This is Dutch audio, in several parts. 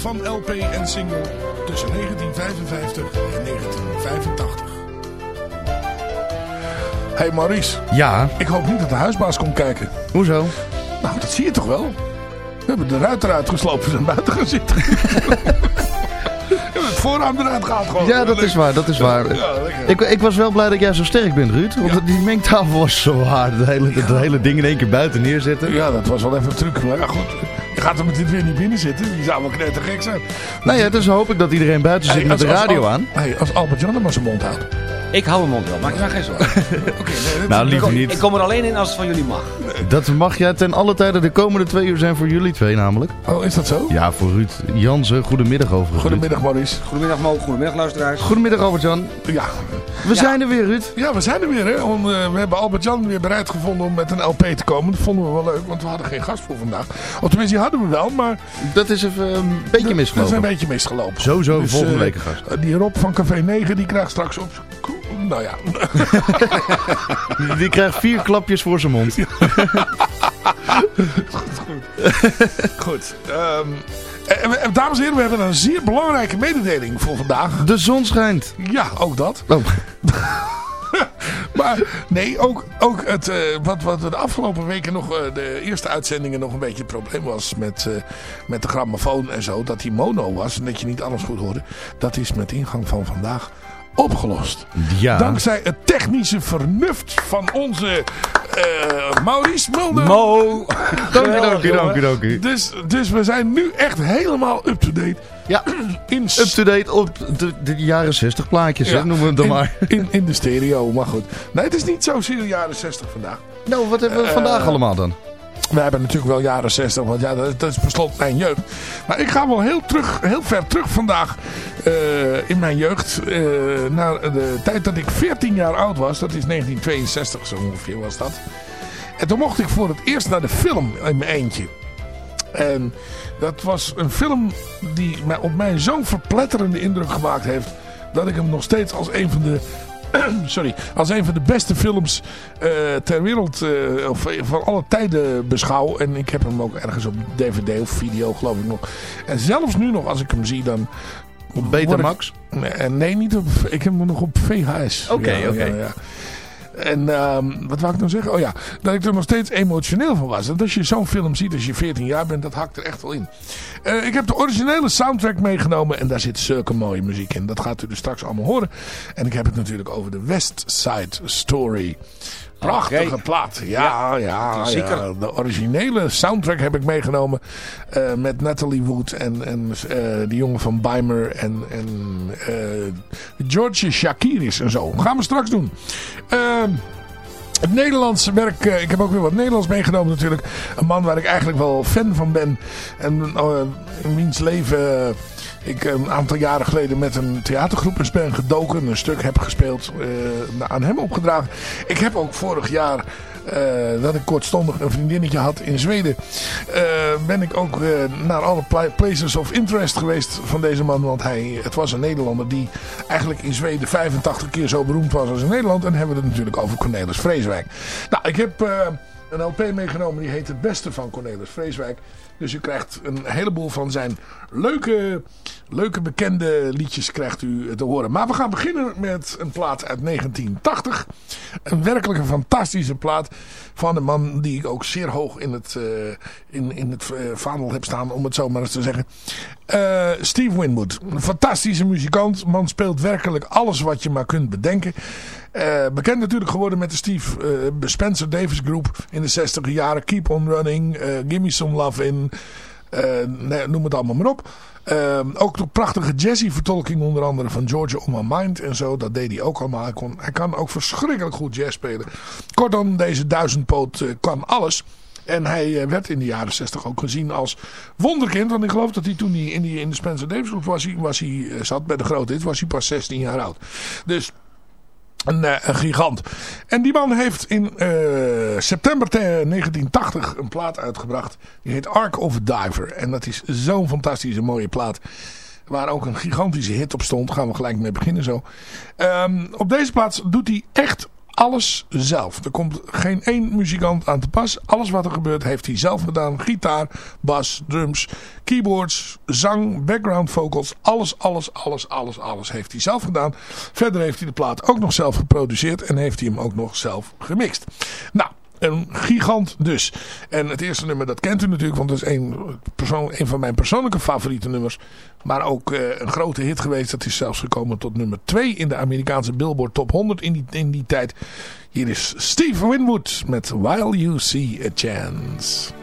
Van LP en single tussen 1955 en 1985. Hey Maurice, Ja, ik hoop niet dat de huisbaas komt kijken. hoezo? Nou, dat zie je toch wel? We hebben de ruit eruit geslopen en zijn buiten gaan zitten. Het voorraam eruit gehaald gewoon. Ja, dat is waar, dat is waar. Ja. Ik, ik was wel blij dat jij zo sterk bent, Ruud. Want Ja. die mengtafel was zo hard. Het hele, het hele ding in één keer buiten neerzetten. Ja, dat was wel even een truc. Maar ja, goed. Je gaat er met dit weer niet binnen zitten. Die zou wel knettergek zijn. Nou ja, dus hoop ik dat iedereen buiten zit Hey, met de radio aan. Hey, als Albert Jan maar zijn mond houdt. Ik hou mijn mond wel, maak je maar geen zorgen. Nee, Nou, Ik liever kom, niet. ik kom er alleen in als het van jullie mag. Dat mag jij ten alle tijden. De komende twee uur zijn voor jullie twee namelijk. Oh, is dat zo? Ja, voor Ruud Jansen. Goedemiddag overigens. Goedemiddag, Maurice. Goedemiddag Mo, goedemiddag luisteraars. Goedemiddag Albert-Jan. Ja. We zijn er weer, Ruud. ja, we zijn er weer. Hè. Om, eh, we hebben Albert Jan weer bereid gevonden om met een LP te komen. Dat vonden we wel leuk, want we hadden geen gast voor vandaag. Of tenminste, die hadden we wel, maar Dat is even een beetje dat is misgelopen. een beetje misgelopen. Sowieso Dus, volgende eh, week een gast. Die Rob van Café 9, die krijgt straks op... Nou ja, Die, krijgt vier klapjes voor zijn mond. goed. Ehm, en, en, dames en heren, we hebben een zeer belangrijke mededeling voor vandaag. De zon schijnt. Ja, ook dat. Oh. Maar nee, ook, ook het, eh, wat, wat de afgelopen weken nog, eh, de eerste uitzendingen nog een beetje het probleem was met, eh, met de grammofoon en zo. Dat die mono was en dat je niet alles goed hoorde. Dat is met ingang van vandaag opgelost. Ja. Dankzij het technische vernuft van onze eh, Maurice Mulder. Mo! Dankie, dankie, dankie, dankie. dus, dus we zijn nu echt helemaal up-to-date. Ja, In, up-to-date op de, de jaren 60 plaatjes, Ja, hè, noemen we het dan in, maar. In, in de stereo, maar goed. Nee, het is niet zo jaren 60 vandaag. Nou, wat hebben we Eh, vandaag allemaal dan? We hebben natuurlijk wel jaren 60, want ja, dat, is beslot mijn jeugd. Maar ik ga wel heel, terug, heel ver terug vandaag eh, in mijn jeugd. eh, naar de tijd dat ik 14 jaar oud was. Dat is 1962 zo ongeveer was dat. En toen mocht ik voor het eerst naar de film in mijn eentje. En dat was een film die op mij zo'n verpletterende indruk gemaakt heeft. Dat ik hem nog steeds als een van de sorry, als een van de beste films eh, ter wereld eh, of van alle tijden beschouw. En ik heb hem ook ergens op DVD of video geloof ik nog. En zelfs nu nog als ik hem zie dan... Op ik- Betamax? Nee, en nee, niet op... Ik heb hem nog op VHS. Oké, Ja, oké. ja, ja. En ehm, wat wou ik nou zeggen? Oh ja, dat ik er nog steeds emotioneel van was. Dat als je zo'n film ziet als je 14 jaar bent, dat hakt er echt wel in. Eh, ik heb de originele soundtrack meegenomen en daar zit zulke mooie muziek in. Dat gaat u dus straks allemaal horen. En ik heb het natuurlijk over de West Side Story. Prachtige plaat. Ja, ja, ja. De originele soundtrack heb ik meegenomen. eh, met Natalie Wood en, en eh, die jongen van Bijmer en, en eh, George Shakiris en zo. Gaan we straks doen. Ehm, Het Nederlandse werk, ik heb ook weer wat Nederlands meegenomen natuurlijk. Een man waar ik eigenlijk wel fan van ben. En in wiens leven ik een aantal jaren geleden met een theatergroep eens ben gedoken. Een stuk heb gespeeld, aan hem opgedragen. Ik heb ook vorig jaar uh, dat ik kortstondig een vriendinnetje had in Zweden. Uh, ben ik ook naar alle places of interest geweest van deze man. Want hij, het was een Nederlander die eigenlijk in Zweden 85 keer zo beroemd was als in Nederland. En hebben we het natuurlijk over Cornelis Vreeswijk. Nou, ik heb een LP meegenomen die heet Het Beste van Cornelis Vreeswijk. Dus u krijgt een heleboel van zijn leuke, leuke bekende liedjes krijgt u te horen. Maar we gaan beginnen met een plaat uit 1980. Een werkelijk een fantastische plaat van een man die ik ook zeer hoog in het, uh, in, in het uh, vaandel heb staan, om het zo maar eens te zeggen. Uh, Steve Winwood, een fantastische muzikant. Man speelt werkelijk alles wat je maar kunt bedenken. Bekend natuurlijk geworden met de Steve uh, Spencer Davis Group in de 60 jaren. Keep on Running, uh, Gimme Some Love In, nee, noem het allemaal maar op. ook de prachtige jazzy vertolking onder andere van Georgia On My Mind en zo. Dat deed hij ook allemaal. Hij, kon, hij kan ook verschrikkelijk goed jazz spelen. Kortom, deze duizendpoot kan alles. En hij werd in de jaren 60 ook gezien als wonderkind. Want ik geloof dat hij toen hij in, die, in de Spencer Davis was, hij, was hij, zat bij de grote hit, was hij pas 16 jaar oud. Dus een, uh, een, gigant. En die man heeft in uh, september 1980 een plaat uitgebracht. Die heet Ark of Diver. En dat is zo'n fantastische mooie plaat. Waar ook een gigantische hit op stond. Gaan we gelijk mee beginnen zo. Um, op deze plaats doet hij echt alles zelf. Er komt geen één muzikant aan te pas. Alles wat er gebeurt heeft hij zelf gedaan. Gitaar, bas, drums, keyboards, zang, background vocals. Alles, alles, alles, alles, alles heeft hij zelf gedaan. Verder heeft hij de plaat ook nog zelf geproduceerd. En heeft hij hem ook nog zelf gemixt. Nou, een gigant dus. En het eerste nummer, dat kent u natuurlijk, want dat is een, persoon, een van mijn persoonlijke favoriete nummers. Maar ook uh, een grote hit geweest. Dat is zelfs gekomen tot nummer 2 in de Amerikaanse Billboard Top 100 in die, in die tijd. Hier is Steve Winwood met While You See a Chance.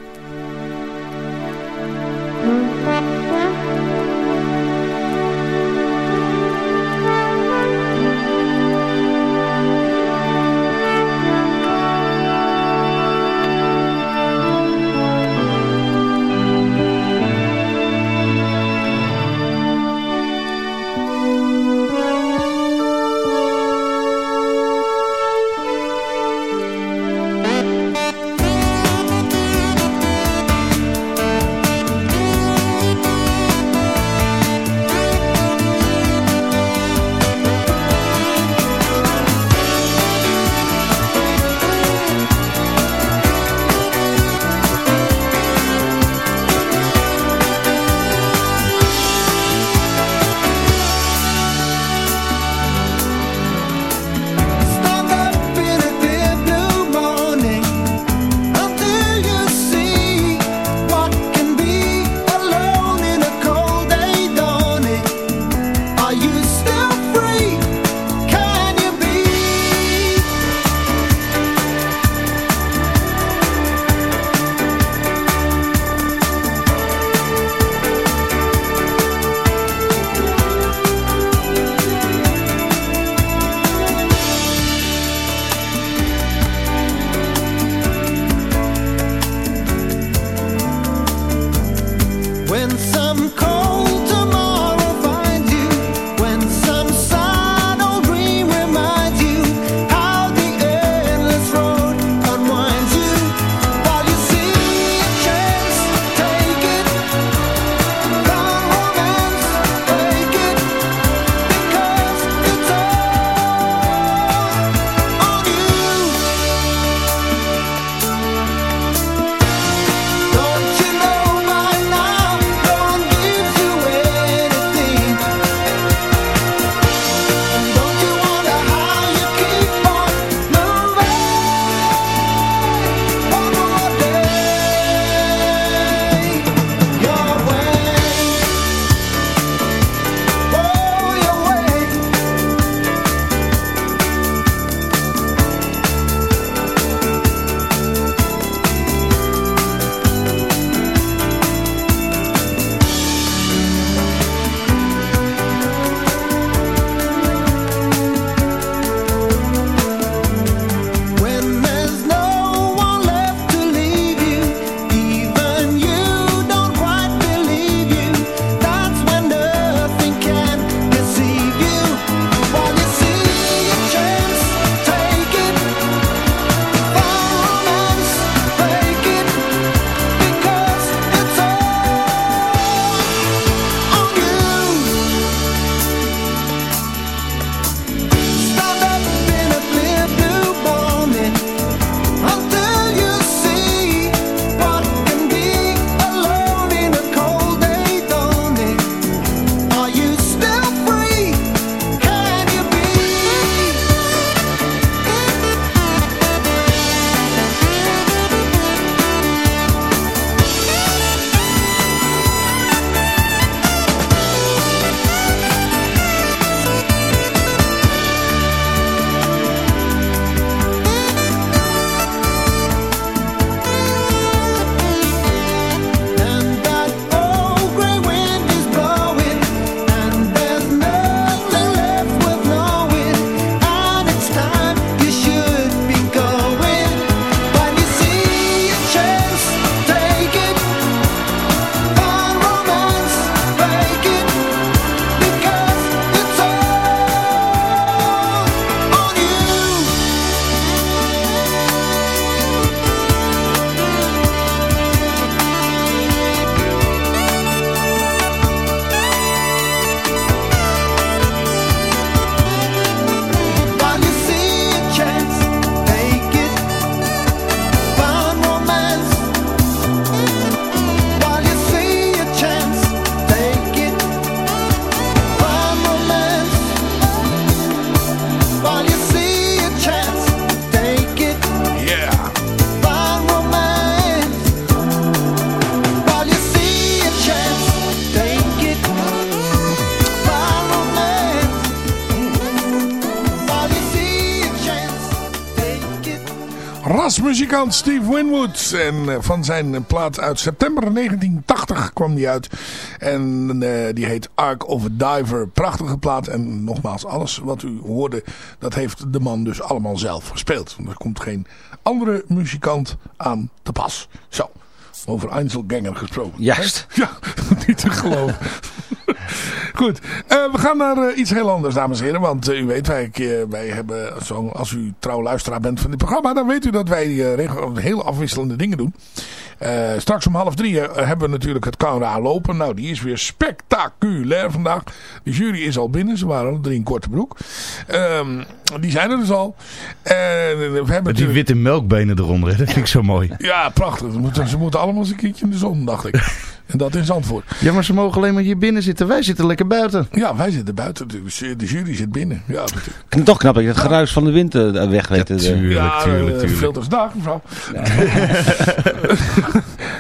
Muzikant Steve Winwood. En eh, van zijn plaat uit september 1980 kwam die uit. En eh, die heet Ark of a Diver. Prachtige plaat. En nogmaals, alles wat u hoorde, dat heeft de man dus allemaal zelf gespeeld. Er komt geen andere muzikant aan te pas. Zo, over Einzelganger gesproken. Juist. Ja, niet te geloven. Goed, eh, we gaan naar eh, iets heel anders, dames en heren. Want eh, u weet, wij, wij hebben, zo, als u trouw luisteraar bent van dit programma, dan weet u dat wij heel afwisselende dingen doen. Straks om half drie hebben we natuurlijk het Canra lopen. Nou, die is weer spectaculair vandaag. De jury is al binnen, ze waren al drie in korte broek. Ehm, die zijn er dus al. We hebben Met die witte melkbenen eronder, hè. dat vind ik zo mooi. Ja, prachtig. Ze moeten, ze moeten allemaal eens een keertje in de zon, dacht ik. En dat in Zandvoort. Ja, maar ze mogen alleen maar hier binnen zitten. Wij zitten lekker buiten. Ja, wij zitten buiten. Dus de jury zit binnen. Ja, natuurlijk. En toch knap dat je het geruis van de wind eh, weg weet. te- tuurlijk, ja, tuurlijk, eh, tuurlijk. dag, mevrouw.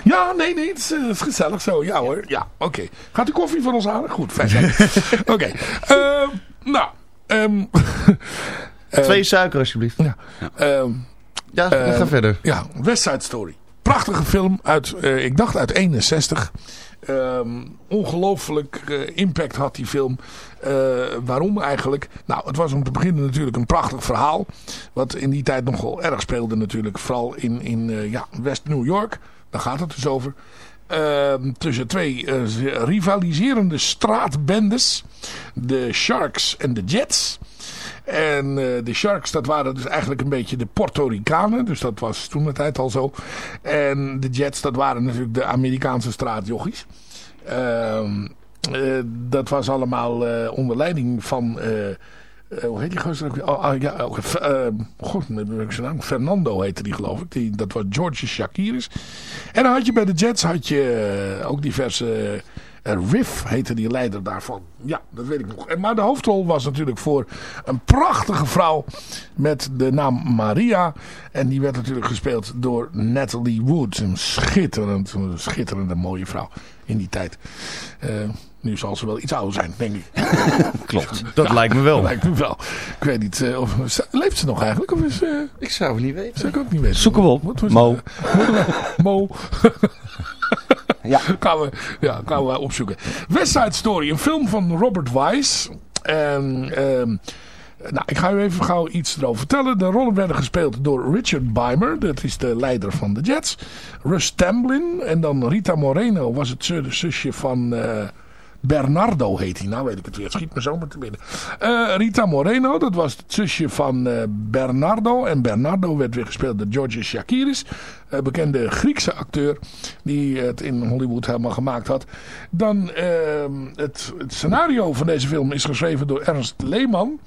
Ja, nee, nee, het is, eh, het is gezellig zo. Ja hoor, ja, oké. Gaat u koffie van ons halen? Goed, fijn. Oké, eh, nou, ehm, eh, Twee suiker alsjeblieft. ja, ehm, Ja, Eh, ga verder. Ja, West Side Story. Prachtige film uit, eh, ik dacht uit 61. Ehm, ongelooflijk eh, impact had die film. Eh, waarom eigenlijk? Nou, het was om te beginnen natuurlijk een prachtig verhaal. Wat in die tijd nogal erg speelde natuurlijk. Vooral in, in ja, West New York. Daar gaat het dus over. Ehm, tussen twee rivaliserende straatbendes. De Sharks en de Jets. En eh, de Sharks, dat waren dus eigenlijk een beetje de Puerto Ricanen. Dus dat was toen de tijd al zo. En de Jets, dat waren natuurlijk de Amerikaanse straatjochies. Ehm, eh, dat was allemaal eh, onder leiding van... hoe heet die gozer? Oh, ah, ja, eh, God, ik zijn naam? Fernando heette die geloof ik. Die, dat was George Shakiris. En dan had je bij de Jets had je ook diverse... eh, Riff heette die leider daarvan. Ja, dat weet ik nog. En, maar de hoofdrol was natuurlijk voor een prachtige vrouw met de naam Maria. En die werd natuurlijk gespeeld door Natalie Wood. Een schitterend, een schitterende mooie vrouw in die tijd. Eh, nu zal ze wel iets ouder zijn, denk ik. Klopt. Dat lijkt me wel. Lijkt me wel. Ik weet niet, eh, of, leeft ze nog eigenlijk? Of is, eh Ik zou het niet weten. zou ik ook niet weten. Zoeken we op. Mo. Mo. Ja. gaan we, ja, gaan we opzoeken. West Side Story, een film van Robert Wise. En, ehm, nou, ik ga u even gauw iets erover vertellen. De rollen werden gespeeld door Richard Beimer. Dat is de leider van de Jets. Russ Tamblyn. En dan Rita Moreno was het zu- zusje van... eh, Bernardo heet hij. Nou weet ik het weer. Schiet me zomaar te binnen. Eh, Rita Moreno, dat was het zusje van eh, Bernardo. En Bernardo werd weer gespeeld door George Shakiris. eh, bekende Griekse acteur. Die het in Hollywood helemaal gemaakt had. Dan ehm, het, het scenario van deze film is geschreven door Ernst Lehman.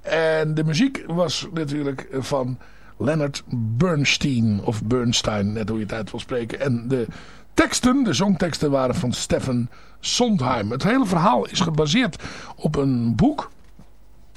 En de muziek was natuurlijk van Leonard Bernstein. Of Bernstein, net hoe je het uit wil spreken. En de teksten, de zongteksten waren van Stefan Sondheim. Het hele verhaal is gebaseerd op een boek.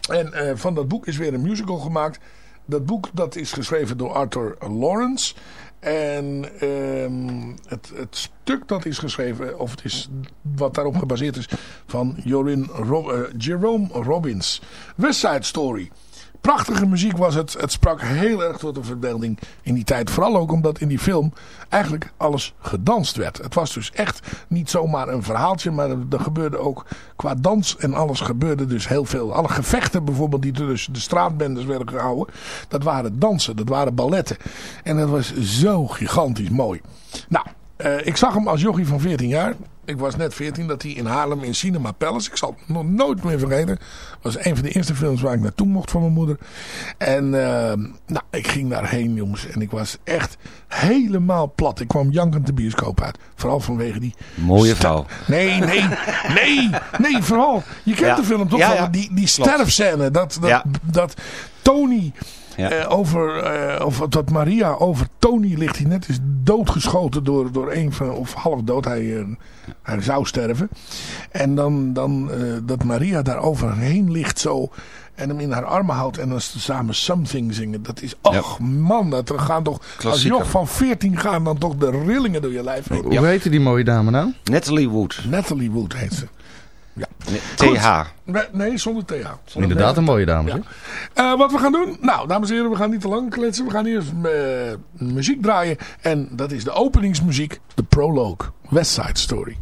En eh, van dat boek is weer een musical gemaakt. Dat boek dat is geschreven door Arthur Lawrence. En ehm, het, het stuk dat is geschreven, of het is wat daarop gebaseerd is, van Jorin eh, Jerome Robbins. West Side Story. Prachtige muziek was het. Het sprak heel erg tot de verbeelding in die tijd. Vooral ook omdat in die film eigenlijk alles gedanst werd. Het was dus echt niet zomaar een verhaaltje. Maar er, gebeurde ook qua dans en alles gebeurde dus heel veel. Alle gevechten bijvoorbeeld die tussen de straatbendes werden gehouden. Dat waren dansen. Dat waren balletten. En dat was zo gigantisch mooi. Nou, eh, ik zag hem als jochie van 14 jaar. Ik was net 14 dat hij in Haarlem in Cinema Palace. Ik zal het nog nooit meer vergeten. was een van de eerste films waar ik naartoe mocht van mijn moeder. En eh, nou, ik ging daarheen jongens. En ik was echt helemaal plat. Ik kwam jankend de bioscoop uit. Vooral vanwege die... Mooie vrouw. Nee, nee, nee, nee, vooral. Je kent Ja. de film toch Ja. Die, die sterfscène. Dat, dat, Ja. dat Tony... Ja. eh, over, eh, of dat Maria over Tony ligt. Die net is doodgeschoten door, door een van, of half dood. Hij, eh, hij zou sterven. En dan, dan eh, dat Maria daar overheen ligt zo. En hem in haar armen houdt. En dan ze samen Something zingen. Dat is, och man. Dat er gaan toch, als Klassieker. joch van 14 gaan dan toch de rillingen door je lijf heen. Hoe heette die mooie dame nou? Natalie Wood. Natalie Wood heet ze. Ja. Nee, Goed. TH. Nee, Nee, zonder TH. Zonder Inderdaad een mooie dames. Ja. hè? Eh, wat we gaan doen? Nou, dames en heren, we gaan niet te lang kletsen. We gaan eerst eh, muziek draaien. En dat is de openingsmuziek, de prologue, West Side Story.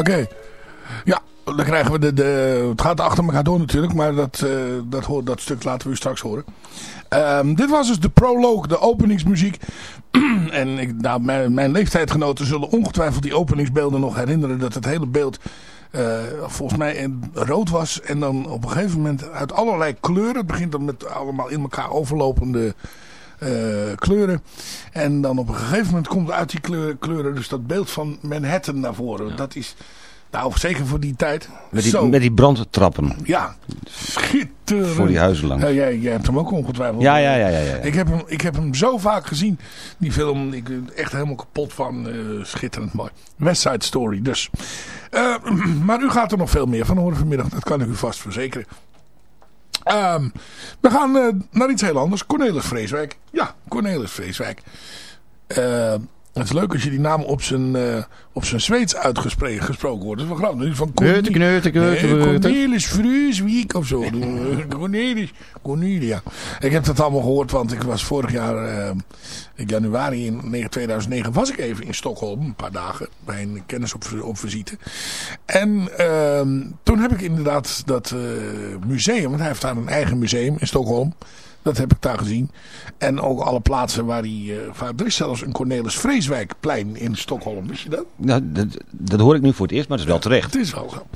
Oké. Ja, dan krijgen we de, de... Het gaat achter elkaar door natuurlijk, maar dat, eh, dat, hoort, dat stuk laten we u straks horen. Ehm, dit was dus de prologue, de openingsmuziek. en ik, nou, mijn, leeftijdgenoten zullen ongetwijfeld die openingsbeelden nog herinneren. Dat het hele beeld eh, volgens mij rood was. En dan op een gegeven moment uit allerlei kleuren. Het begint dan met allemaal in elkaar overlopende kleuren. En dan op een gegeven moment komt uit die kleuren, kleuren dus dat beeld van Manhattan naar voren. Dat is... Nou, zeker voor die tijd. Met die, Zo. met die brandtrappen Ja, schitterend. voor die huizen langs. Ja, jij, jij hebt hem ook ongetwijfeld. Ja, ja, ja, ja, ja. Ik heb, hem, ik heb hem zo vaak gezien, die film. Ik ben echt helemaal kapot van. eh, schitterend mooi. West Side Story dus. Eh, maar u gaat er nog veel meer van horen vanmiddag. Dat kan ik u vast verzekeren. Ehm, we gaan eh, naar iets heel anders. Cornelis Vreeswijk. Ja, Cornelis Vreeswijk. Eh, het is leuk als je die naam op zijn, eh, op zijn Zweeds uitgesproken gesproken wordt. Dat is wel grappig. Van Kneuter, kneuter, kneuter, Nee. Cornelis Vreeswijk of zo. Cornelis, Cornelia. Ik heb dat allemaal gehoord, want ik was vorig jaar, eh, in januari in 2009, was ik even in Stockholm. Een paar dagen bij een kennis op, op visite. En ehm, toen heb ik inderdaad dat eh, museum, want hij heeft daar een eigen museum in Stockholm. Dat heb ik daar gezien. En ook alle plaatsen waar hij... waar- er is zelfs een Cornelis Vreeswijkplein in Stockholm. Wist je dat? Nou, dat, dat hoor ik nu voor het eerst, maar dat is wel terecht. Het is wel zo.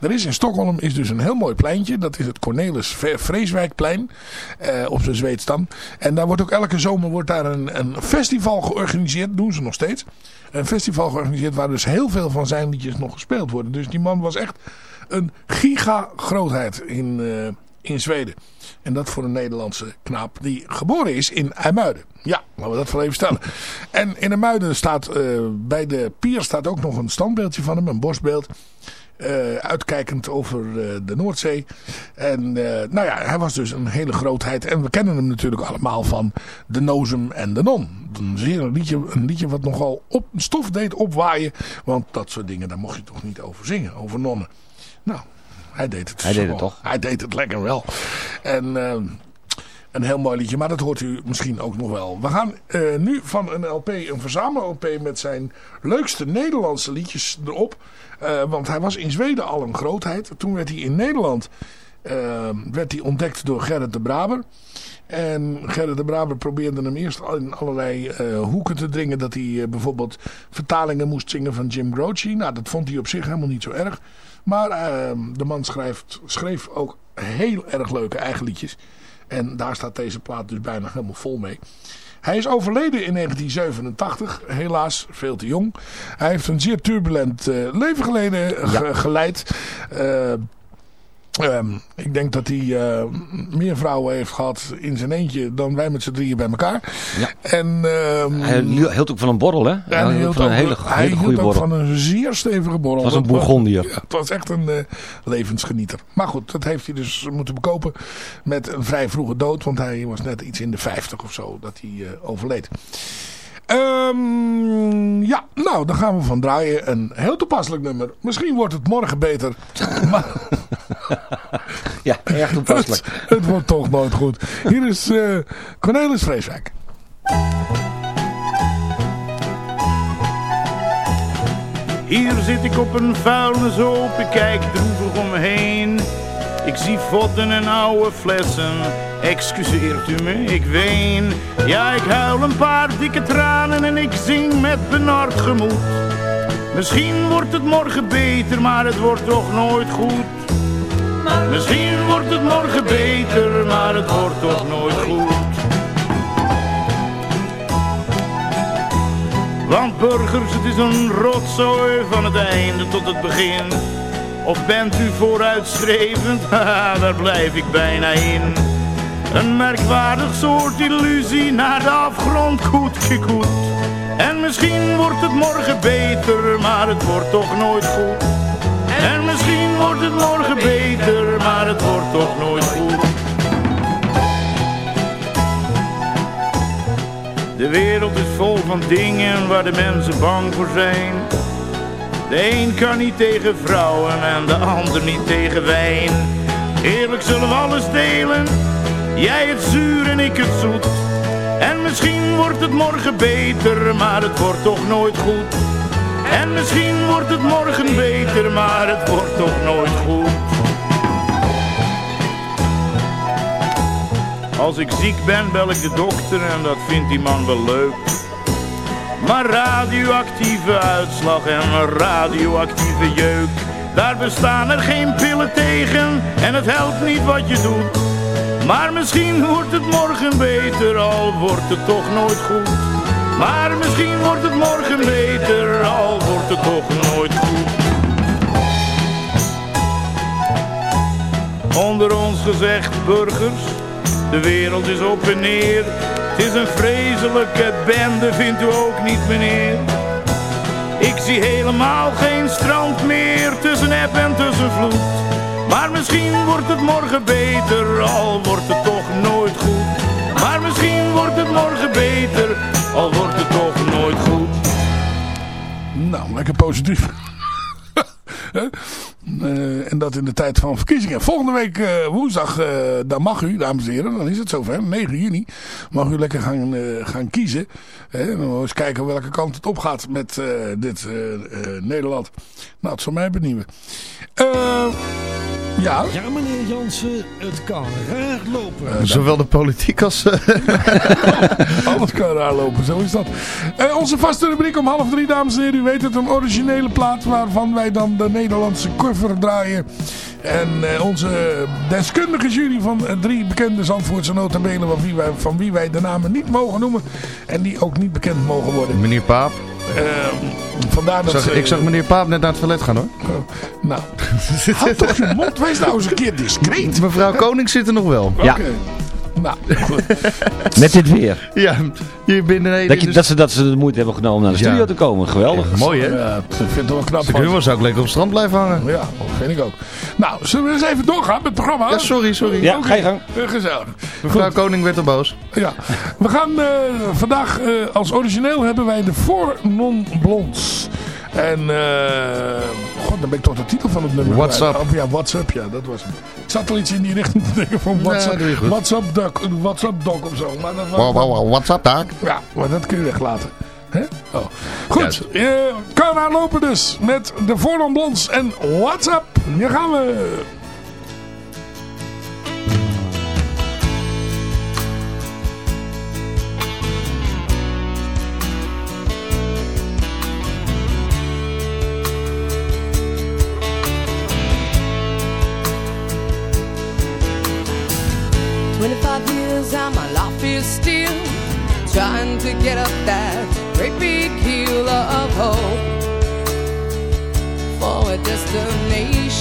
Er is in Stockholm is dus een heel mooi pleintje. Dat is het Cornelis Vreeswijkplein. eh, op zijn Zweeds dan. En daar wordt ook elke zomer wordt daar een, een festival georganiseerd. Doen ze nog steeds. Een festival georganiseerd waar dus heel veel van zijn liedjes nog gespeeld worden. Dus die man was echt een giga grootheid in, eh, in Zweden. En dat voor een Nederlandse knaap die geboren is in IJmuiden. Ja, laten we dat wel even stellen. En in IJmuiden staat eh, bij de pier staat ook nog een standbeeldje van hem. Een borstbeeld. eh, uitkijkend over eh, de Noordzee. En nou ja, hij was dus een hele grootheid. En we kennen hem natuurlijk allemaal van De Nozem en de Non. Een, zeer liedje, een liedje wat nogal op, stof deed opwaaien. Want dat soort dingen, daar mocht je toch niet over zingen. Over nonnen. Nou, hij deed het. Hij deed het toch? Hij deed het lekker wel. En... eh, een heel mooi liedje, maar dat hoort u misschien ook nog wel. We gaan eh, nu van een LP, een verzamel-LP met zijn leukste Nederlandse liedjes erop. Eh, want hij was in Zweden al een grootheid. Toen werd hij in Nederland werd hij ontdekt door Gerrit de Braber. En Gerrit de Braber probeerde hem eerst in allerlei hoeken te dringen. Dat hij bijvoorbeeld vertalingen moest zingen van Jim Croce. Nou, dat vond hij op zich helemaal niet zo erg. Maar eh, de man schrijft, schreef ook heel erg leuke eigen liedjes. En daar staat deze plaat dus bijna helemaal vol mee. Hij is overleden in 1987, helaas veel te jong. Hij heeft een zeer turbulent eh, leven geleden, ge- geleid. Eh, ehm, ik denk dat hij eh, meer vrouwen heeft gehad in zijn eentje dan wij met z'n drieën bij elkaar. Ja. En, ehm, Hij hield ook van een borrel, hè? Hij hij hield van een hele, hij hele goede borrel. van een zeer stevige borrel. Het was een Bourgondier. Ja, het was echt een eh, levensgenieter. Maar goed, dat heeft hij dus moeten bekopen met een vrij vroege dood. Want hij was net iets in de 50 of zo dat hij eh, overleed. Ehm, ja, nou, dan gaan we van draaien. Een heel toepasselijk nummer. Misschien wordt het morgen beter. maar Ja, erg toepasselijk. het, het wordt toch nooit goed. Hier is eh, Cornelis Vreeswijk. Hier zit ik op een vuilnishoop, ik kijk droevig om me heen. Ik zie vodden en oude flessen, excuseert u me, ik ween. Ja, ik huil een paar dikke tranen en ik zing met benard gemoed. Misschien wordt het morgen beter, maar het wordt toch nooit goed. Misschien wordt het morgen beter, maar het wordt toch nooit goed. Want burgers, het is een rotzooi van het einde tot het begin. Of bent u vooruitstrevend? Haha, daar blijf ik bijna in. Een merkwaardig soort illusie naar de afgrond koet gekoet. En misschien wordt het morgen beter, maar het wordt toch nooit goed. En misschien wordt het morgen beter, maar het wordt toch nooit goed. De wereld is vol van dingen waar de mensen bang voor zijn. De een kan niet tegen vrouwen en de ander niet tegen wijn. Eerlijk zullen we alles delen, jij het zuur en ik het zoet. En misschien wordt het morgen beter, maar het wordt toch nooit goed. En misschien wordt het morgen beter, maar het wordt toch nooit goed. Als ik ziek ben, bel ik de dokter en dat vindt die man wel leuk. Maar radioactieve uitslag en radioactieve jeuk, daar bestaan er geen pillen tegen en het helpt niet wat je doet. Maar misschien wordt het morgen beter, al wordt het toch nooit goed. Maar misschien wordt het morgen beter, al wordt het toch nooit goed. Onder ons gezegd, burgers, de wereld is op en neer. Het is een vreselijke bende, vindt u ook niet, meneer? Ik zie helemaal geen strand meer tussen eb en tussen vloed. Maar misschien wordt het morgen beter, al wordt het toch nooit goed. Maar misschien wordt het morgen beter, al wordt het toch nooit goed. Nou, lekker positief. Uh, en dat in de tijd van verkiezingen. Volgende week uh, woensdag, uh, dan mag u, dames en heren, dan is het zover, 9 juni, mag u lekker gaan, gaan kiezen. en dan eens kijken welke kant het op gaat met dit Nederland. Nou, het zal mij benieuwen. Ja? Ja, meneer Jansen, het kan raar lopen. Zowel de politiek als... Alles kan raar lopen, zo is dat. onze vaste rubriek om half drie, dames en heren. U weet het, een originele plaat waarvan wij dan de Nederlandse cover draaien. En uh, onze deskundige jury van uh, drie bekende Zandvoortse notabelen van wie, wij, van wie wij de namen niet mogen noemen. En die ook niet bekend mogen worden. Meneer Paap. Uh, vandaar dat zag, ik zag meneer Paap net naar het toilet gaan hoor. Oh, nou, houd toch je mond. Wees nou eens een keer discreet. Mevrouw Koning zit er nog wel. Ja. Okay. Nou, goed. Met dit weer. Ja, hier binnen dat, je, dat, ze, dat ze de moeite hebben genomen naar de studio Ja. te komen. Geweldig. Ja, mooi hè? Ja, ik vind het wel knap. Ze zou ik lekker op het strand blijven hangen. Ja, dat vind ik ook. Nou, zullen we eens even doorgaan met het programma? Ja, sorry, sorry. Ja, Oké, ga je gang. eh, Gezellig. Mevrouw Koning werd er boos. Ja, we gaan eh, vandaag eh, als origineel hebben wij de Four Non Blondes. En, eh god, dan ben ik toch de titel van het nummer. What's kwijt. up? Oh, ja, WhatsApp, ja, dat was het. Ik zat al iets in die richting te denken van WhatsApp. WhatsApp doc, WhatsApp doc of zo. Maar dat was, Wow, wow, wow, what's up, taak? Ja, maar dat kun je weglaten. Hè? Oh. Goed, eh kan lopen dus met de Blondes en WhatsApp. Hier gaan we.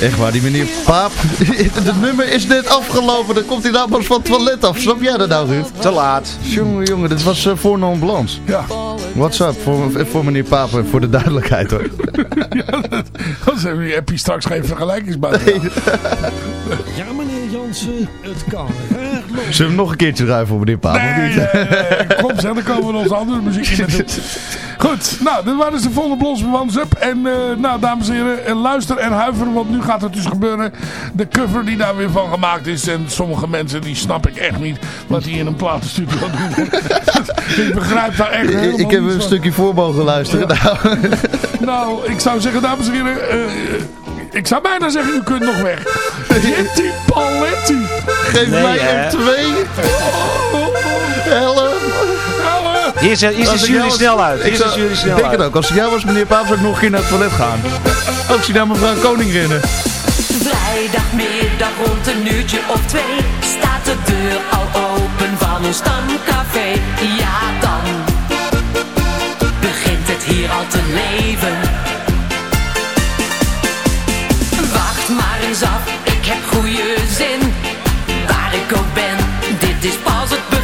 Echt waar, die meneer Paap. Het nummer is net afgelopen. Dan komt hij nou pas van het toilet af. Snap jij dat nou, Ruud? Te laat. Jongen, jongen, dit was eh, voor non balans. Ja. What's up? Voor, voor meneer Paap, eh, voor de duidelijkheid hoor. Dan heb je straks geen vergelijkingsbaat. Ja, meneer Jansen, het kan. Zullen we hem nog een keertje draaien voor meneer Paap? Nee, niet? nee, kom zeg, dan komen we onze andere muziek in naartoe. Goed, nou, dit waren dus de volle Blons Bewans Up. En eh, nou, dames en heren, eh, luister en huiver, want nu gaat het dus gebeuren. De cover die daar weer van gemaakt is. En sommige mensen, die snap ik echt niet, wat die in een platenstudio doen. ik begrijp daar echt helemaal ik heb een van. stukje voor mogen luisteren. Nou, Nou, ik zou zeggen, dames en heren, eh, ik zou bijna zeggen, u kunt nog weg. Jetty Paletti. geef Nee, mij hè? een twee. Help. Nou, Hier is, hier is de ik jury was- snel uit. Hier Ik is de zou, jury snel denk het ook. Als ik jou was, meneer Paap, zou ik nog een keer naar het toilet gaan. Ook zie naar mevrouw Koning rennen. Vrijdagmiddag rond een uurtje of twee staat de deur al open van ons stamcafé. Ja, dan begint het hier al te leven. Goede zin. Waar ik ook ben, dit is pas het begin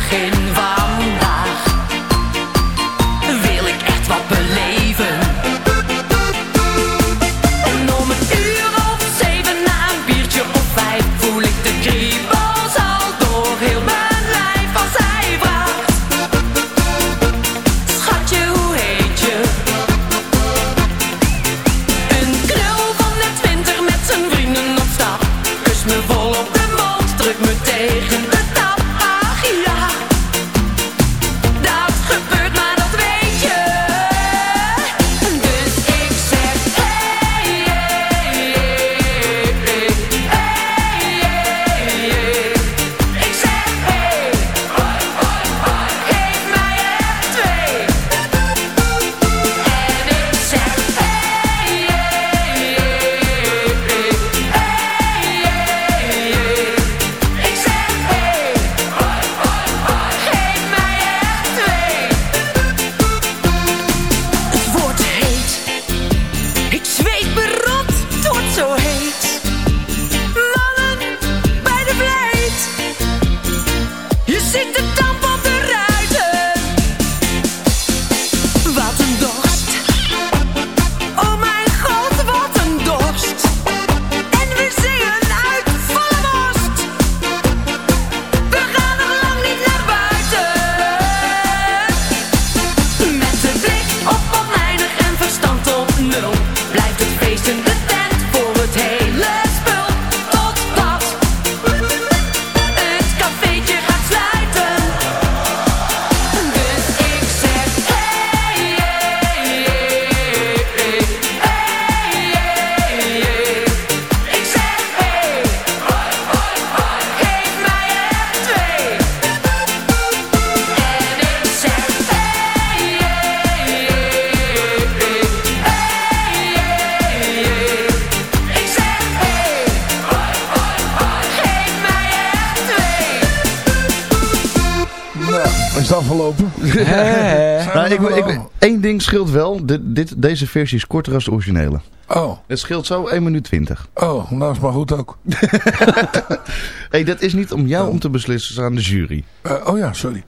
verlopen? Nou, ik, ik, één ding scheelt wel. Dit, dit, deze versie is korter dan de originele. Oh, Het scheelt zo 1 minuut 20. oh, nou is maar goed ook. hey, dat is niet om jou om te beslissen, het is aan de jury. Eh, oh ja, sorry.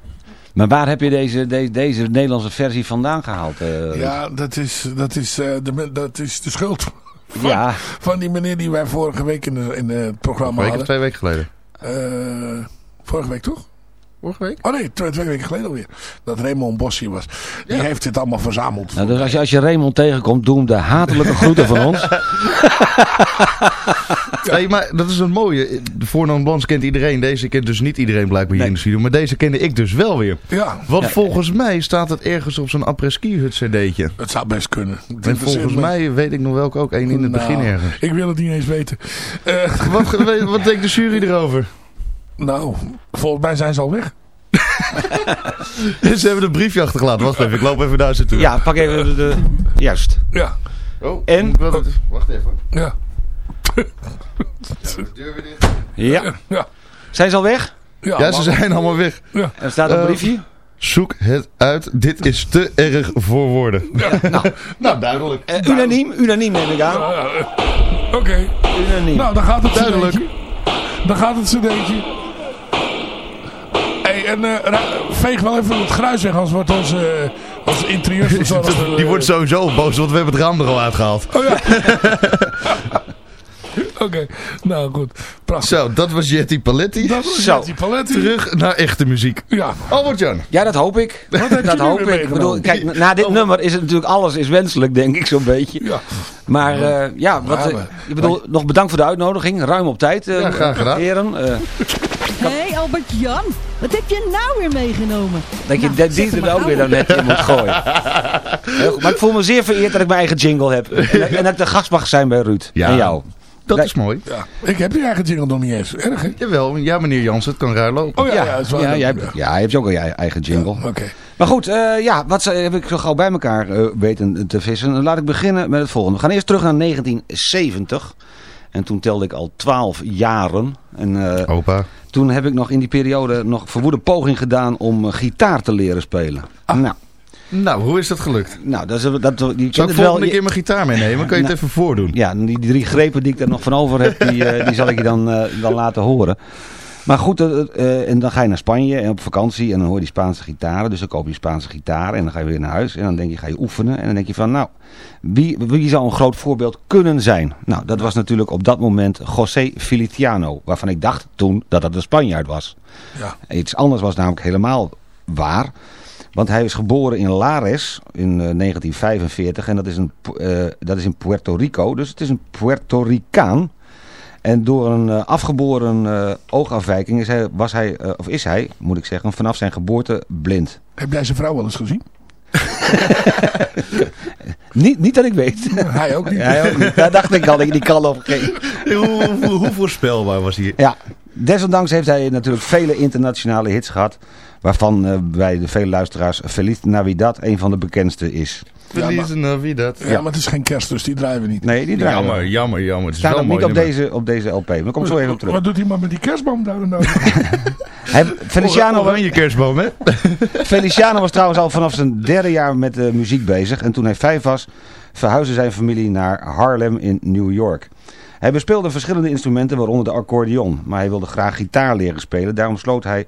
Maar waar heb je deze, deze, deze Nederlandse versie vandaan gehaald? eh? Ja, dat is, dat is, eh, de, dat is de schuld van, Ja. van die meneer die wij vorige week in, de, in het programma Een week of hadden. twee weken geleden. Eh, vorige week toch? Vorige week? Oh nee, twee, twee weken geleden alweer. Dat Raymond Bos hier was. Die heeft dit allemaal verzameld. Nou, dus als je, als je Raymond tegenkomt, doe hem de hatelijke groeten van ons. Hey, maar dat is een mooie. De voornaam Blans kent iedereen. Deze kent dus niet iedereen blijkbaar hier Nee. in de studio. Maar deze kende ik dus wel weer. Ja, Want Ja. volgens mij staat het ergens op zo'n après-ski hut cd'tje. het zou best kunnen. En volgens me. mij weet ik nog welke ook één in het Nou, begin ergens. Ik wil het niet eens weten. Eh, Wat, wat denkt de jury erover? Nou, volgens mij zijn ze al weg. Ze hebben een briefje achtergelaten. Wacht even, ik loop even naar ze toe. Ja, pak even de... de juist. Ja, Oh, En? ik wil het- Wacht even. ja, De deur weer dicht. Ja. ja. Zijn ze al weg? Ja, Ja, ze zijn allemaal weg. Ja. Er staat een Eh, briefje. Zoek het uit. Dit is te erg voor woorden. nou, Nou, duidelijk. eh, unaniem, unaniem neem ik aan. Oké. Unaniem. Nou, dan gaat het Duidelijk. Dan gaat het cd'tje. En eh, veeg wel even het gruis weg, als wordt onze, uh, onze interieurverzorgster... Die eh, wordt sowieso boos, want we hebben het raam er al uitgehaald. Oh ja. Oké, nou goed. Prachtig. Zo, dat was Jetty Paletti. Dat was Zo. Jetty Paletti. Terug naar echte muziek. Ja. Albert-Jan. Ja, dat hoop ik. dat hoop ik. Ik bedoel, kijk, na dit nummer is het natuurlijk alles is wenselijk, denk ik, zo'n beetje. Ja. Maar eh, ja, wat, ik bedoel, nog bedankt voor de uitnodiging. Ruim op tijd, eh, Ja, graag gedaan. heren. Eh, Hé hey Albert-Jan, wat heb je nou weer meegenomen? dat je Nou, die er ook weer dan net in moet gooien. Heel goed. Maar ik voel me zeer vereerd dat ik mijn eigen jingle heb. En, en dat ik de gast mag zijn bij Ruud. Ja. En jou. Dat Nee. is mooi. ja. Ik heb je eigen jingle nog niet eens. Erg, hè? Jawel, ja meneer Jansen, het kan ruil lopen. Oh ja, ja, dat is wel ja, leuk, jij hebt, ja. ja, je hebt ook al je eigen jingle. Oké. Maar goed, eh, ja, wat ze- heb ik zo gauw bij elkaar eh, weten te vissen. Dan laat ik beginnen met het volgende. We gaan eerst terug naar 1970. En toen telde ik al 12 jaren. En eh, Opa. toen heb ik nog in die periode nog verwoede poging gedaan om eh, gitaar te leren spelen. Nou, Nou, hoe is dat gelukt? nou dat, is, dat, kent ik het wel. volgende keer mijn gitaar meenemen? Kan je het Nou, even voordoen? Ja, die drie grepen die ik er nog van over heb, die, eh, die zal ik je dan, dan laten horen. Maar goed, eh, eh, en dan ga je naar Spanje en op vakantie en dan hoor je die Spaanse gitaren. Dus dan koop je Spaanse gitaar en dan ga je weer naar huis. En dan denk je, ga je oefenen. En dan denk je van, nou, wie, wie zou een groot voorbeeld kunnen zijn? Nou, dat was natuurlijk op dat moment José Feliciano. Waarvan ik dacht toen dat dat een Spanjaard was. Ja. Iets anders was namelijk helemaal waar. Want hij is geboren in Lares in eh, 1945 en dat is, een, eh, dat is in Puerto Rico. Dus het is een Puerto Ricaan. En door een eh, afgeboren eh, oogafwijking is hij, was hij, eh, of is hij, moet ik zeggen, vanaf zijn geboorte blind. Heb jij zijn vrouw wel eens gezien? Niet, niet dat ik weet. Hij ook niet. Hij ook niet. Daar dacht ik al dat ik die kant op ging. Hoe, hoe, hoe voorspelbaar was hij? Ja, desondanks heeft hij natuurlijk vele internationale hits gehad. Waarvan eh, bij de vele luisteraars Feliz Navidad een van de bekendste is. Verliezen nou wie dat? Ja, maar het is geen kerst, dus die draaien we niet. Nee, die draaien we. Jammer, jammer, jammer. Het is Staan wel ook een niet op deze, op deze LP. Maar kom zo even op terug. Wat doet iemand met die kerstboom daar dan nou? Hij, Feliciano, Oranje kerstboom, hè? Feliciano was trouwens al vanaf zijn derde jaar met de muziek bezig. En toen hij vijf was, verhuisde zijn familie naar Harlem in New York. Hij bespeelde verschillende instrumenten, waaronder de accordeon. Maar hij wilde graag gitaar leren spelen. Daarom sloot hij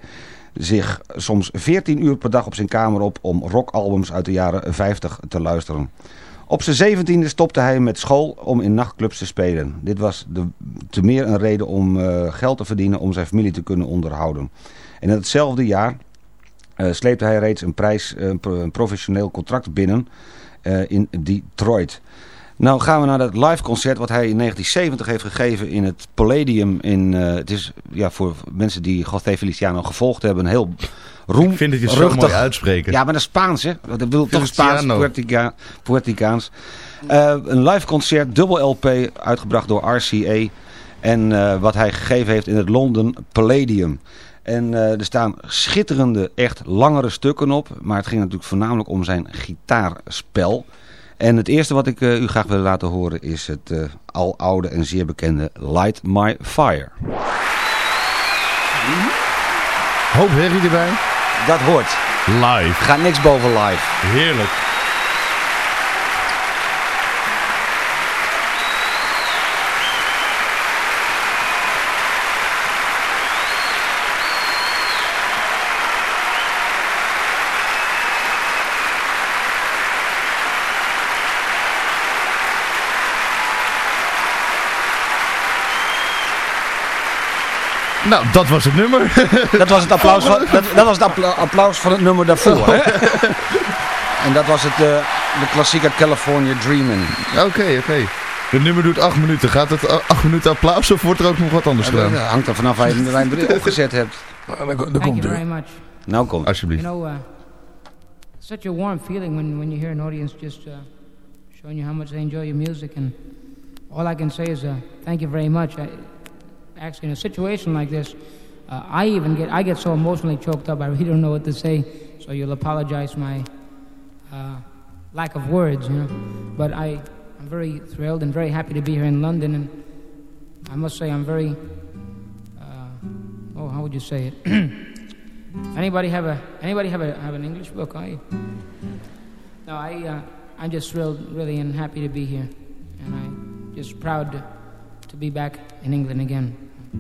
zich soms 14 uur per dag op zijn kamer op om rockalbums uit de jaren 50 te luisteren. Op zijn zeventiende stopte hij met school om in nachtclubs te spelen. Dit was de, te meer een reden om eh, geld te verdienen om zijn familie te kunnen onderhouden. En in hetzelfde jaar eh, sleepte hij reeds een, prijs, een professioneel contract binnen eh, in Detroit. Nou gaan we naar dat live concert wat hij in 1970 heeft gegeven in het Palladium. In, eh, het is ja, voor mensen die José Feliciano gevolgd hebben een heel roem. Ik vind dat je het zo mooi uitspreken. Ja, maar dat is Spaans hè. Dat wil toch Spaans. Puertica, Puerticaans. Eh, een live concert, dubbel LP, uitgebracht door RCA. En eh, wat hij gegeven heeft in het London Palladium. En er staan schitterende, echt langere stukken op. Maar het ging natuurlijk voornamelijk om zijn gitaarspel. En het eerste wat ik eh, u graag wil laten horen is het eh al oude en zeer bekende Light My Fire. Hoop herrie erbij. Dat hoort. Live. Gaat niks boven live. Heerlijk. Nou, dat was het nummer. Dat was het applaus van, dat, dat was het appla- applaus van het nummer daarvoor. Hè? En dat was het, eh, de klassieke California Dreamin'. Oké, oké. Het nummer doet acht minuten. Gaat het a- acht minuten applaus of wordt er ook nog wat anders Ja, dat gedaan? hangt er vanaf waar je hem opgezet hebt. Thank you very much. Nou komt. Alsjeblieft. You know, uh, such a warm feeling when, when you hear an audience just uh, showing you how much they enjoy your music. And all I can say is uh, thank you very much. I, actually, in a situation like this, uh, I even get I get so emotionally choked up. I really don't know what to say. So you'll apologize my uh, lack of words, you know. But I, I'm very thrilled and very happy to be here in London. And I must say, I'm very. Uh, oh, how would you say it? Anybody have a anybody have a have an English book? You? No, I uh, I'm just thrilled, really, and happy to be here, and I'm just proud to be back in England again. I'd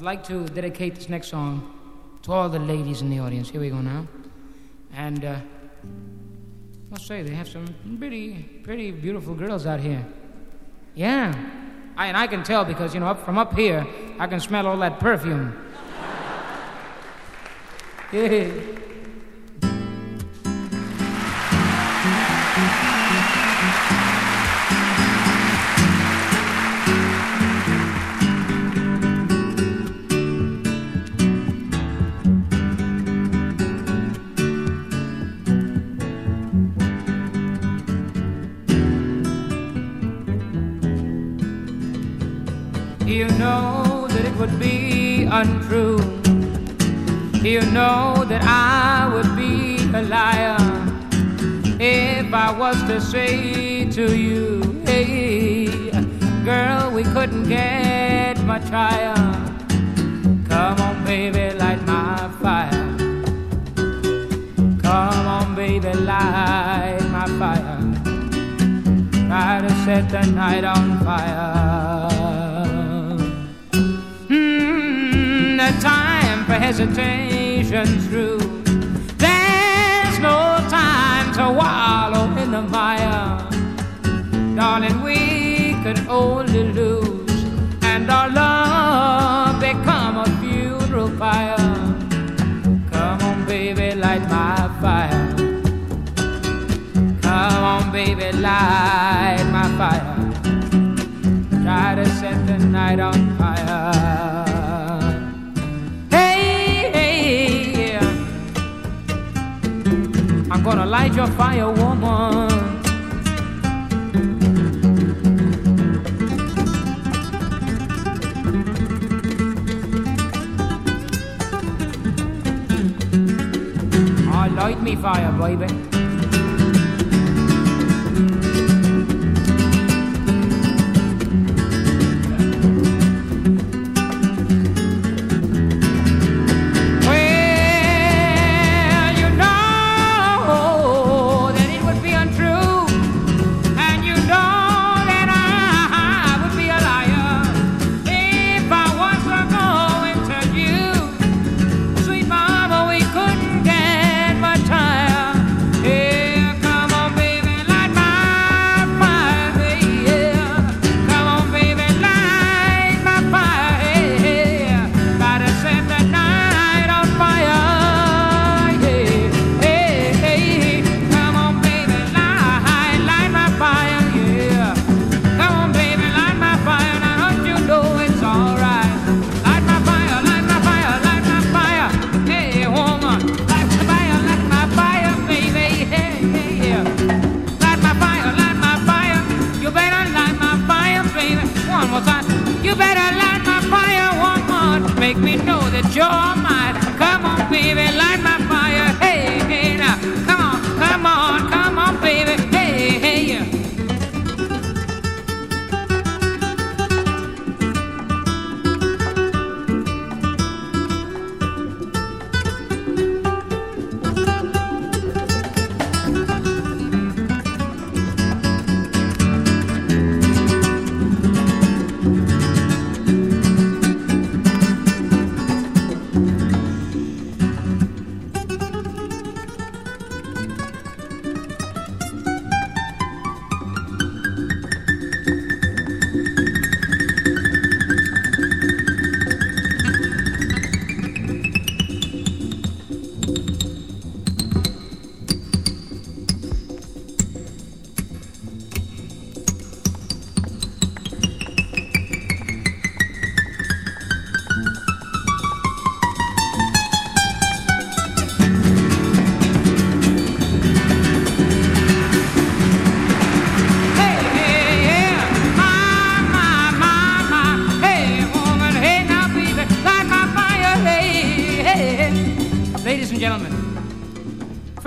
like to dedicate this next song to all the ladies in the audience. Here we go now. And uh, I must say, they have some pretty, pretty beautiful girls out here. Yeah. I, and I can tell because, you know, up from up here, I can smell all that perfume. You know that it would be untrue. You know that I would be a liar if I was to say to you, hey, girl, we couldn't get much higher. Come on, baby, light my fire. Come on, baby, light my fire. Try to set the night on fire. Mm, the time for hesitation's through. There's no time to wallow in the mire. Darling, we could only lose, and our love become a funeral pyre. Come on, baby, light my fire. Come on, baby, light my fire. Try to set the night on fire. I'm gonna light your fire, woman. Light me fire, baby.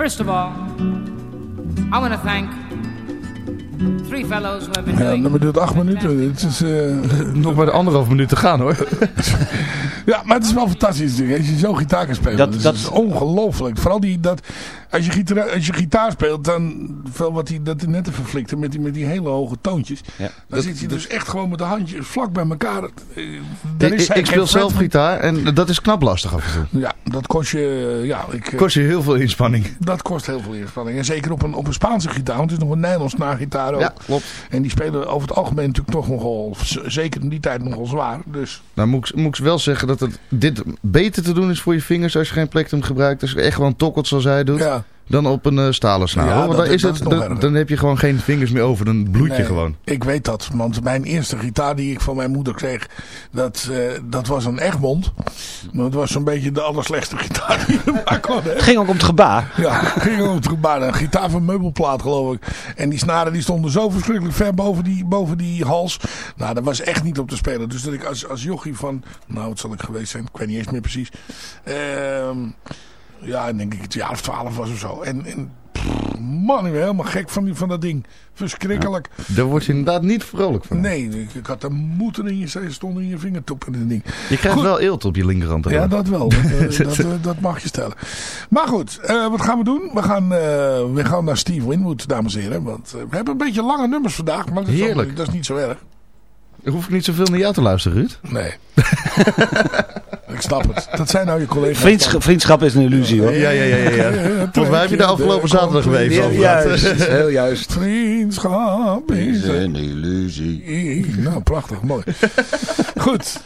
First of all, I want to thank three fellows who have been Ja, doing... nummer duurt acht minuten. Het is, eh, Nog maar anderhalf minuut te gaan hoor. ja, maar het is wel fantastisch. Als je zo gitaar kan spelen. Dat- Dat, dat- is ongelooflijk. Vooral die, dat, als, je gitaar, als je gitaar speelt, dan, veel wat die, dat net te verflikte met die, met die hele hoge toontjes. Ja. Dan zit je dus echt gewoon met de handjes vlak bij elkaar. Eh, Ik, er is ik, speel zelf van- gitaar en dat is knap lastig af en toe. Ja, dat kost je... Ja, ik, eh, Kost je heel veel inspanning. Dat kost heel veel inspanning. En zeker op een, op een Spaanse gitaar. Want het is nog een Nederlands snaargitaar ook. Ja, klopt. En die spelen over het algemeen natuurlijk toch nogal... Zeker in die tijd nogal zwaar. Dus Nou moet ik, moet ik wel zeggen dat het, dit beter te doen is voor je vingers als je geen plektrum gebruikt. Als je echt gewoon tokkelt zoals hij doet. ja. Dan op een eh, stalen snaar. Ja. Want dan, is- het, dan, heb je gewoon geen vingers meer over. Dan bloed je Nee, gewoon. Ik weet dat, want mijn eerste gitaar die ik van mijn moeder kreeg, dat, eh, dat was een Egmond. Maar het was zo'n beetje de allerslechtste gitaar die je maar kon hebben. Het ging ook om het gebaar. Ja, ging om het gebaar. Een gitaar van meubelplaat geloof ik. En die snaren die stonden zo verschrikkelijk ver boven die, boven die hals. Nou, dat was echt niet op te spelen. Dus dat ik als, als jochie van, nou wat zal ik geweest zijn, ik weet niet eens meer precies. Ehm, ja, denk ik het jaar of twaalf was of zo. En, en pff, man, ik ben helemaal gek van, die, van dat ding. Verschrikkelijk. Daar word je inderdaad niet vrolijk van. Nee, ik, ik had de moeten in je stonden in je vingertoppen in het ding. Je krijgt Goed. wel eelt op je linkerhand. Ja, dat wel. Dat, eh, dat, eh, dat mag je stellen. Maar goed, eh, wat gaan we doen? We gaan, we gaan naar Steve Winwood, dames en heren. Want we hebben een beetje lange nummers vandaag. Maar dat is, Heerlijk. dat is niet zo erg. Hoef ik niet zoveel naar jou te luisteren, Ruud? Nee. ik snap het. Dat zijn nou je collega's. Vriendschap, vriendschap is een illusie hoor. Ja, ja, ja. ja, ja. Volgens mij heb je de afgelopen zaterdag even over juist, heel juist. Vriendschap is een illusie. Nou, prachtig. Mooi. Goed.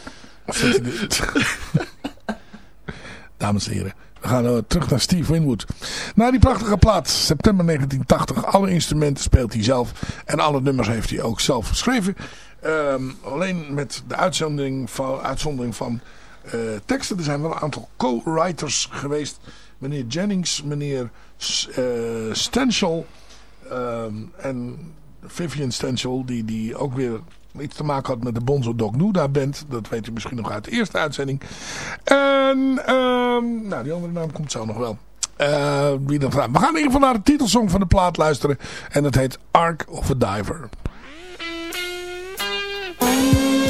Dames en heren. We gaan eh, terug naar Steve Winwood. Naar die prachtige plaat. September 1980. Alle instrumenten speelt hij zelf. En alle nummers heeft hij ook zelf geschreven. Ehm, alleen met de uitzondering van, van eh, teksten. Er zijn wel een aantal co-writers geweest. Meneer Jennings, meneer S- eh, Stenchel ehm, en Vivian Stenchel. Die, die ook weer iets te maken had met de Bonzo Dog Nuda band. Dat weet u misschien nog uit de eerste uitzending. En ehm, nou, die andere naam komt zo nog wel. Eh, wie dan. We gaan in ieder geval naar de titelsong van de plaat luisteren. En dat heet Ark of a Diver. Música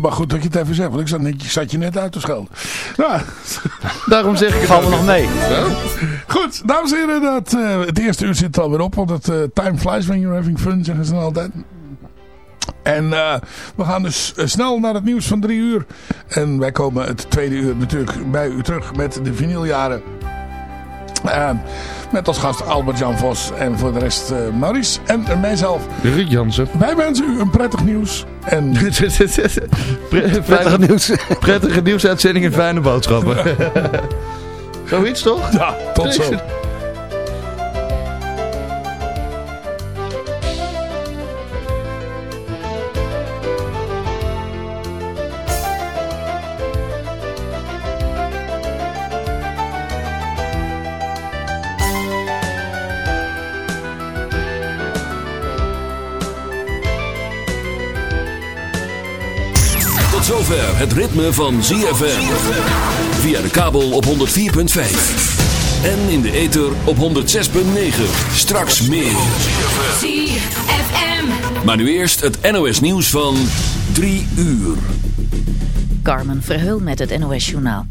maar goed dat je het even zegt, want ik zat, net, zat je net uit te schelden. Nou, Daarom zeg ik het Vallen we ook. nog mee. goed, dames en heren, dat, eh, het eerste uur zit alweer op, want het eh, time flies when you're having fun, zeggen ze dan altijd. En eh, we gaan dus snel naar het nieuws van drie uur. En wij komen het tweede uur natuurlijk bij u terug met de vinyljaren. Met als gast Albert-Jan Vos en voor de rest eh, Maurice en mijzelf. Ruud Jansen. Wij wensen u een prettig nieuws. En Prettige nieuws. Prettige nieuwsuitzending en fijne boodschappen. Zoiets toch? ja, tot zo. Het ritme van ZFM. Via de kabel op 104.5. En in de ether op 106.9. Straks meer. ZFM. Maar nu eerst het NOS nieuws van 3 uur. Carmen Verheul met het NOS Journaal.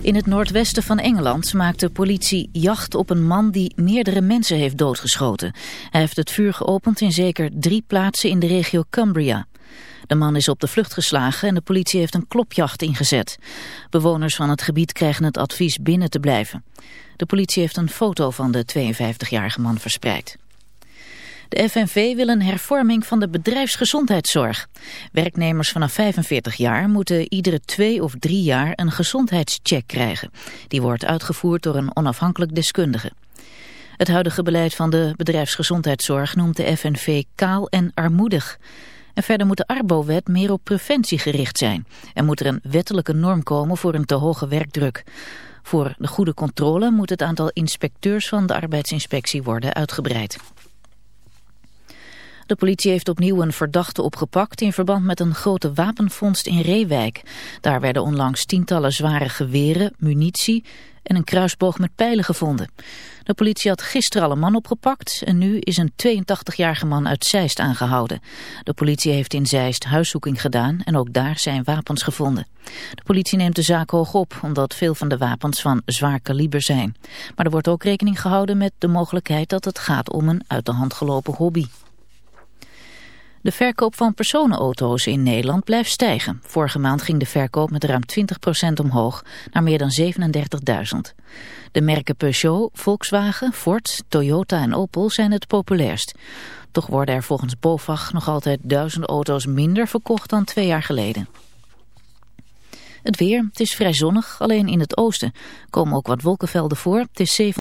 In het noordwesten van Engeland maakt de politie jacht op een man die meerdere mensen heeft doodgeschoten. Hij heeft het vuur geopend in zeker drie plaatsen in de regio Cumbria. De man is op de vlucht geslagen en de politie heeft een klopjacht ingezet. Bewoners van het gebied krijgen het advies binnen te blijven. De politie heeft een foto van de 52-jarige man verspreid. De FNV wil een hervorming van de bedrijfsgezondheidszorg. Werknemers vanaf 45 jaar moeten iedere twee of drie jaar een gezondheidscheck krijgen. Die wordt uitgevoerd door een onafhankelijk deskundige. Het huidige beleid van de bedrijfsgezondheidszorg noemt de FNV kaal en armoedig. Verder moet de Arbo-wet meer op preventie gericht zijn. En moet er een wettelijke norm komen voor een te hoge werkdruk. Voor de goede controle moet het aantal inspecteurs van de arbeidsinspectie worden uitgebreid. De politie heeft opnieuw een verdachte opgepakt in verband met een grote wapenvondst in Reewijk. Daar werden onlangs tientallen zware geweren, munitie en een kruisboog met pijlen gevonden. De politie had gisteren al een man opgepakt en nu is een 82-jarige man uit Zeist aangehouden. De politie heeft in Zeist huiszoeking gedaan en ook daar zijn wapens gevonden. De politie neemt de zaak hoog op omdat veel van de wapens van zwaar kaliber zijn. Maar er wordt ook rekening gehouden met de mogelijkheid dat het gaat om een uit de hand gelopen hobby. De verkoop van personenauto's in Nederland blijft stijgen. Vorige maand ging de verkoop met ruim 20% omhoog naar meer dan 37.000. De merken Peugeot, Volkswagen, Ford, Toyota en Opel zijn het populairst. Toch worden er volgens BOVAG nog altijd duizend auto's minder verkocht dan twee jaar geleden. Het weer, het is vrij zonnig, alleen in het oosten komen ook wat wolkenvelden voor. Het is 7